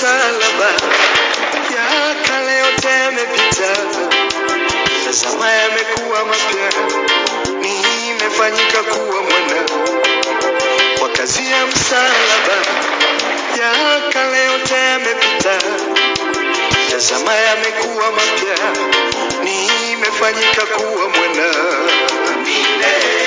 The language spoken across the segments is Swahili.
msalaba ya kale yote yamepita, tazama yamekuwa mapya, nimefanyika kuwa mwana. Kwa kazi ya msalaba. Ya kale yote yamepita, tazama yamekuwa mapya, nimefanyika kuwa mwana. Mine.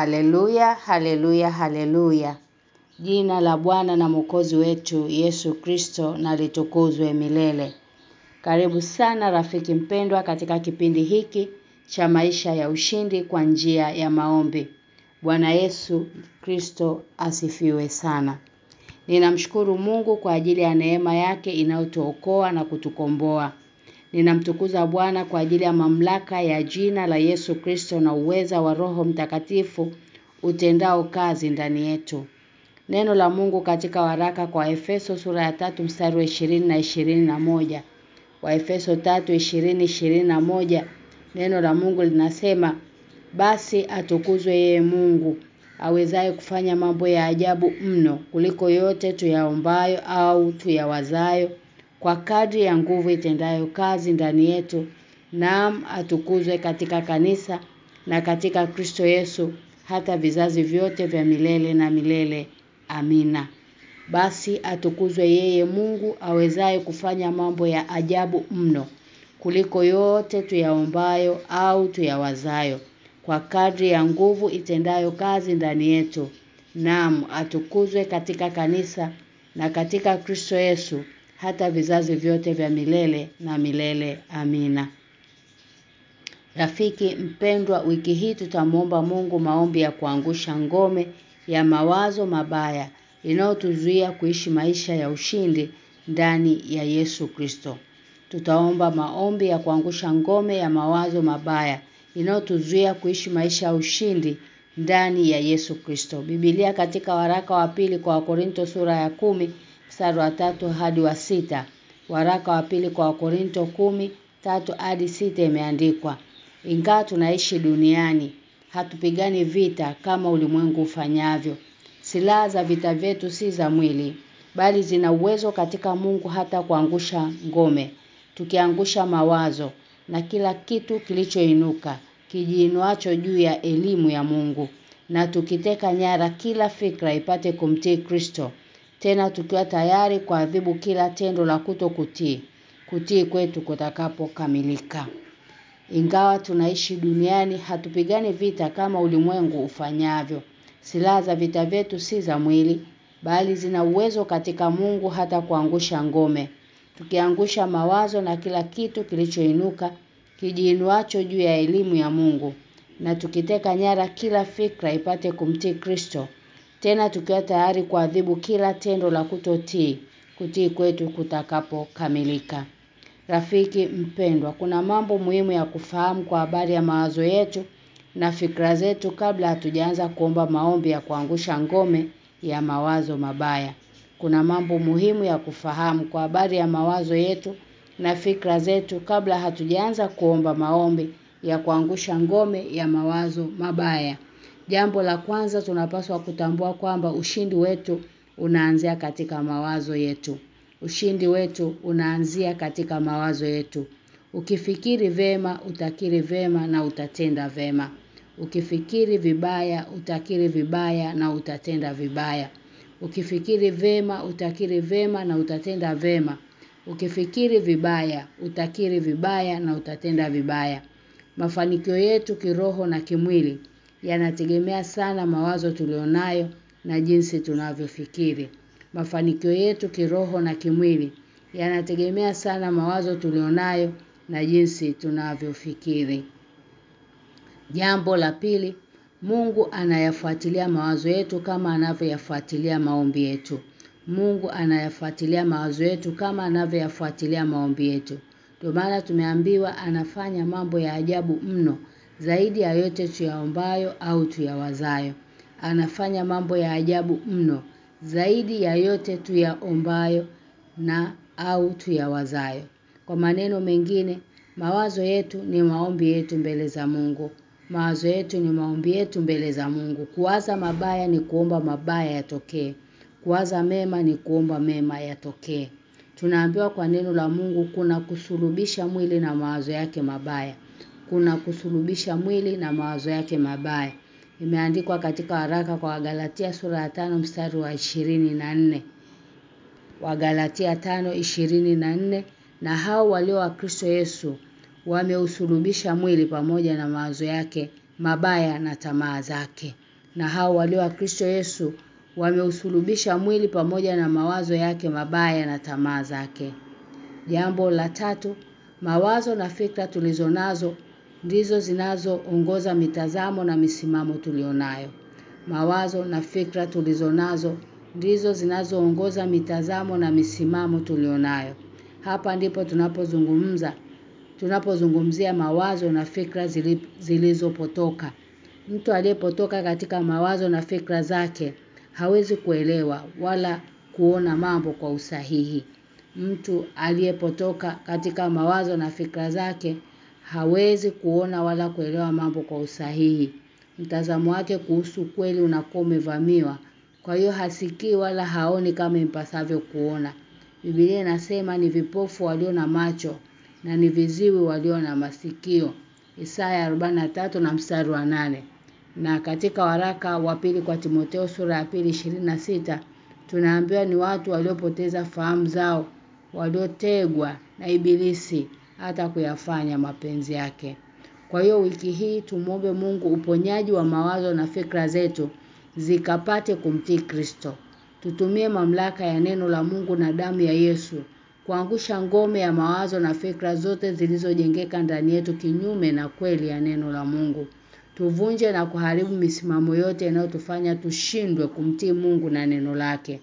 Haleluya, haleluya, haleluya. Jina la Bwana na Mwokozi wetu Yesu Kristo na litukuzwe milele. Karibu sana rafiki mpendwa katika kipindi hiki cha maisha ya ushindi kwa njia ya maombi. Bwana Yesu Kristo asifiwe sana. Ninamshukuru Mungu kwa ajili ya neema yake inayotuokoa na kutukomboa. Ninamtukuza Bwana kwa ajili ya mamlaka ya jina la Yesu Kristo na uweza wa Roho Mtakatifu utendao kazi ndani yetu. Neno la Mungu katika waraka kwa Efeso sura ya tatu mstari wa 20 na 21. Wa Efeso 3:20-21 neno la Mungu linasema basi atukuzwe yeye Mungu awezaye kufanya mambo ya ajabu mno kuliko yote tuyaombayo au tuyawazayo kwa kadri ya nguvu itendayo kazi ndani yetu naam atukuzwe katika kanisa na katika Kristo Yesu hata vizazi vyote vya milele na milele. Amina. Basi atukuzwe yeye Mungu awezaye kufanya mambo ya ajabu mno kuliko yote tuyaombayo au tuyawazayo. Kwa kadri ya nguvu itendayo kazi ndani yetu naam atukuzwe katika kanisa na katika Kristo Yesu hata vizazi vyote vya milele na milele amina Rafiki mpendwa wiki hii tutamuomba Mungu maombi ya kuangusha ngome ya mawazo mabaya inayotuzuia kuishi maisha ya ushindi ndani ya Yesu Kristo. Tutaomba maombi ya kuangusha ngome ya mawazo mabaya inayotuzuia kuishi maisha ya ushindi ndani ya Yesu Kristo. Biblia katika waraka wa pili kwa Wakorinto sura ya kumi mstari wa tatu hadi wa sita Waraka wa pili kwa Wakorinto kumi tatu hadi sita imeandikwa ingawa tunaishi duniani hatupigani vita kama ulimwengu ufanyavyo. Silaha za vita vyetu si za mwili bali zina uwezo katika Mungu hata kuangusha ngome tukiangusha mawazo na kila kitu kilichoinuka kijiinuacho juu ya elimu ya Mungu na tukiteka nyara kila fikra ipate kumtii Kristo tena tukiwa tayari kuadhibu kila tendo la kutokutii kutii kwetu kutakapokamilika. Ingawa tunaishi duniani hatupigani vita kama ulimwengu ufanyavyo. Silaha za vita vyetu si za mwili bali zina uwezo katika Mungu hata kuangusha ngome. Tukiangusha mawazo na kila kitu kilichoinuka kijiinuacho juu ya elimu ya Mungu na tukiteka nyara kila fikra ipate kumtii Kristo tena tukiwa tayari kuadhibu kila tendo la kutotii kutii kwetu kutakapokamilika Rafiki mpendwa kuna mambo muhimu ya kufahamu kwa habari ya mawazo yetu na fikra zetu kabla hatujaanza kuomba maombi ya kuangusha ngome ya mawazo mabaya. Kuna mambo muhimu ya kufahamu kwa habari ya mawazo yetu na fikra zetu kabla hatujaanza kuomba maombi ya kuangusha ngome ya mawazo mabaya. Jambo la kwanza tunapaswa kutambua kwamba ushindi wetu unaanzia katika mawazo yetu. Ushindi wetu unaanzia katika mawazo yetu. Ukifikiri vema, utakiri vema na utatenda vema. Ukifikiri vibaya, utakiri vibaya na utatenda vibaya. Ukifikiri vema utakiri vema na utatenda vema. Ukifikiri vibaya utakiri vibaya na utatenda vibaya. Mafanikio yetu kiroho na kimwili yanategemea sana mawazo tulionayo na jinsi tunavyofikiri. Mafanikio yetu kiroho na kimwili yanategemea sana mawazo tulionayo na jinsi tunavyofikiri. Jambo la pili, Mungu anayafuatilia mawazo yetu kama anavyoyafuatilia maombi yetu. Mungu anayafuatilia mawazo yetu kama anavyoyafuatilia maombi yetu. Ndio maana tumeambiwa anafanya mambo ya ajabu mno zaidi ya yote tuyaombayo au tuyawazayo. Anafanya mambo ya ajabu mno zaidi ya yote tuyaombayo na au tuyawazayo. Kwa maneno mengine, mawazo yetu ni maombi yetu mbele za Mungu. Mawazo yetu ni maombi yetu mbele za Mungu. Kuwaza mabaya ni kuomba mabaya yatokee. Kuwaza mema ni kuomba mema yatokee. Tunaambiwa kwa neno la Mungu kuna kusulubisha mwili na mawazo yake mabaya. Kuna kusulubisha mwili na mawazo yake mabaya. Imeandikwa katika haraka kwa Galatia sura ya 5 mstari wa 24. Wagalatia 5:24 na hao walio wa Kristo Yesu wameusulubisha mwili pamoja na mawazo yake mabaya na tamaa zake. Na hao walio wa Kristo Yesu wameusulubisha mwili pamoja na mawazo yake mabaya na tamaa zake. Jambo la tatu, mawazo na fikra tulizonazo ndizo zinazoongoza mitazamo na misimamo tulionayo. Mawazo na fikra tulizonazo ndizo zinazoongoza mitazamo na misimamo tulionayo. Hapa ndipo tunapozungumza tunapozungumzia mawazo na fikra zilizopotoka. Mtu aliyepotoka katika mawazo na fikra zake hawezi kuelewa wala kuona mambo kwa usahihi. Mtu aliyepotoka katika mawazo na fikra zake hawezi kuona wala kuelewa mambo kwa usahihi. Mtazamo wake kuhusu kweli unakuwa umevamiwa. Kwa hiyo hasikii wala haoni kama impasavyo kuona. Biblia inasema ni vipofu walio na macho na ni viziwi walio na masikio. Isaya 43 na mstari wa nane Na katika waraka wa pili kwa Timotheo sura ya pili 26 tunaambiwa ni watu waliopoteza fahamu zao, waliotegwa na ibilisi hata kuyafanya mapenzi yake. Kwa hiyo wiki hii tumombe Mungu uponyaji wa mawazo na fikra zetu zikapate kumtii Kristo. Tutumie mamlaka ya neno la Mungu na damu ya Yesu kuangusha ngome ya mawazo na fikra zote zilizojengeka ndani yetu kinyume na kweli ya neno la Mungu. Tuvunje na kuharibu misimamo yote inayotufanya tushindwe kumtii Mungu na neno lake.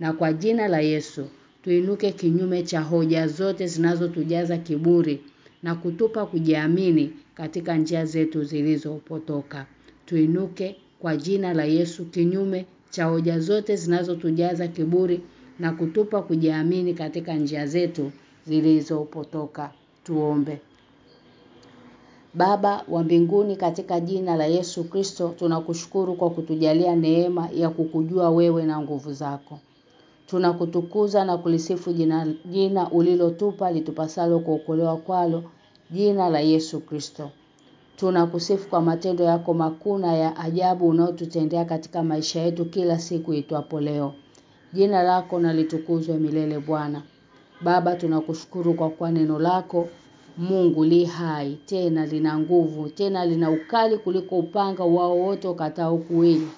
Na kwa jina la Yesu, tuinuke kinyume cha hoja zote zinazotujaza kiburi na kutupa kujiamini katika njia zetu zilizopotoka. Tuinuke kwa jina la Yesu kinyume cha hoja zote zinazotujaza kiburi na kutupa kujiamini katika njia zetu zilizopotoka. Tuombe. Baba wa mbinguni katika jina la Yesu Kristo tunakushukuru kwa kutujalia neema ya kukujua wewe na nguvu zako. Tunakutukuza na kulisifu jina, jina ulilotupa litupasalo kuokolewa kwalo jina la Yesu Kristo. Tunakusifu kwa matendo yako makuna ya ajabu unaotutendea katika maisha yetu kila siku itwapo leo. Jina lako na litukuzwe milele Bwana. Baba tunakushukuru kwa kwa neno lako Mungu li hai tena lina nguvu tena lina ukali kuliko upanga wao wote ukatao kuwili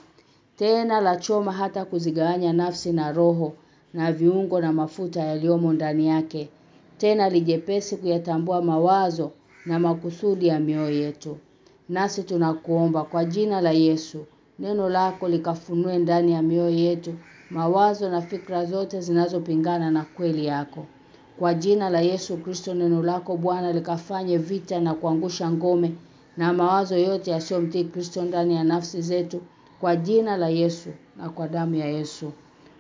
tena la choma hata kuzigawanya nafsi na roho na viungo na mafuta yaliyomo ndani yake. Tena lijepesi kuyatambua mawazo na makusudi ya mioyo yetu. Nasi tunakuomba kwa jina la Yesu. Neno lako likafunue ndani ya mioyo yetu mawazo na fikra zote zinazopingana na kweli yako. Kwa jina la Yesu Kristo neno lako Bwana likafanye vita na kuangusha ngome na mawazo yote yasiyomtii Kristo ndani ya nafsi zetu. Kwa jina la Yesu na kwa damu ya Yesu.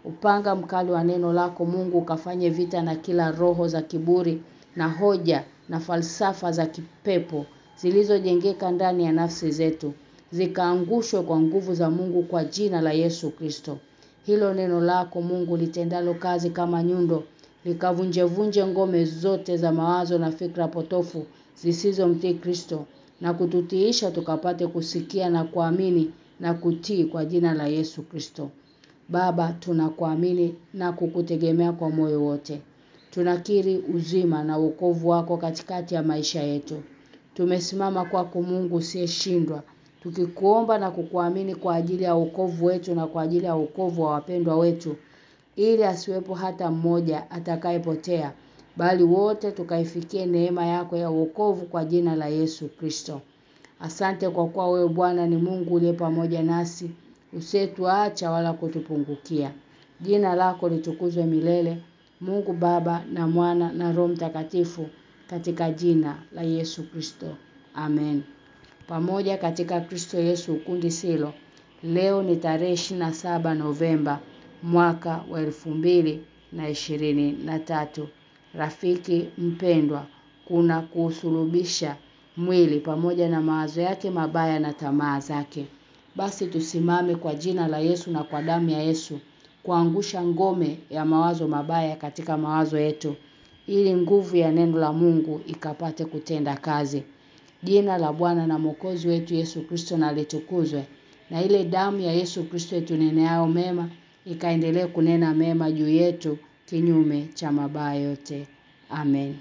Upanga mkali wa neno lako Mungu ukafanye vita na kila roho za kiburi na hoja na falsafa za kipepo zilizojengeka ndani ya nafsi zetu zikaangushwe kwa nguvu za Mungu kwa jina la Yesu Kristo. Hilo neno lako Mungu litendalo kazi kama nyundo likavunjevunje ngome zote za mawazo na fikra potofu zisizomtii Kristo na kututiisha tukapate kusikia na kuamini na kutii kwa jina la Yesu Kristo. Baba tunakuamini na kukutegemea kwa moyo wote. Tunakiri uzima na wokovu wako katikati ya maisha yetu. Tumesimama kwako Mungu usiyeshindwa tukikuomba na kukuamini kwa ajili ya wokovu wetu na kwa ajili ya wokovu wa wapendwa wetu ili asiwepo hata mmoja atakayepotea bali wote tukaifikie neema yako ya wokovu kwa jina la Yesu Kristo. Asante kwa kuwa wewe Bwana ni Mungu uliye pamoja nasi, usiyetuacha wala kutupungukia. Jina lako litukuzwe milele. Mungu Baba na Mwana na Roho Mtakatifu katika jina la Yesu Kristo. Amen. Pamoja katika Kristo Yesu ukundi silo. Leo ni tarehe 27 Novemba mwaka wa na ishirini na tatu Rafiki mpendwa kuna kusulubisha mwili pamoja na mawazo yake mabaya na tamaa zake. Basi tusimame kwa jina la Yesu na kwa damu ya Yesu kuangusha ngome ya mawazo mabaya katika mawazo yetu ili nguvu ya neno la Mungu ikapate kutenda kazi. Jina la Bwana na Mwokozi wetu Yesu Kristo na litukuzwe. Na ile damu ya Yesu Kristo ituneneayo mema ikaendelee kunena mema juu yetu kinyume cha mabaya yote. Amen.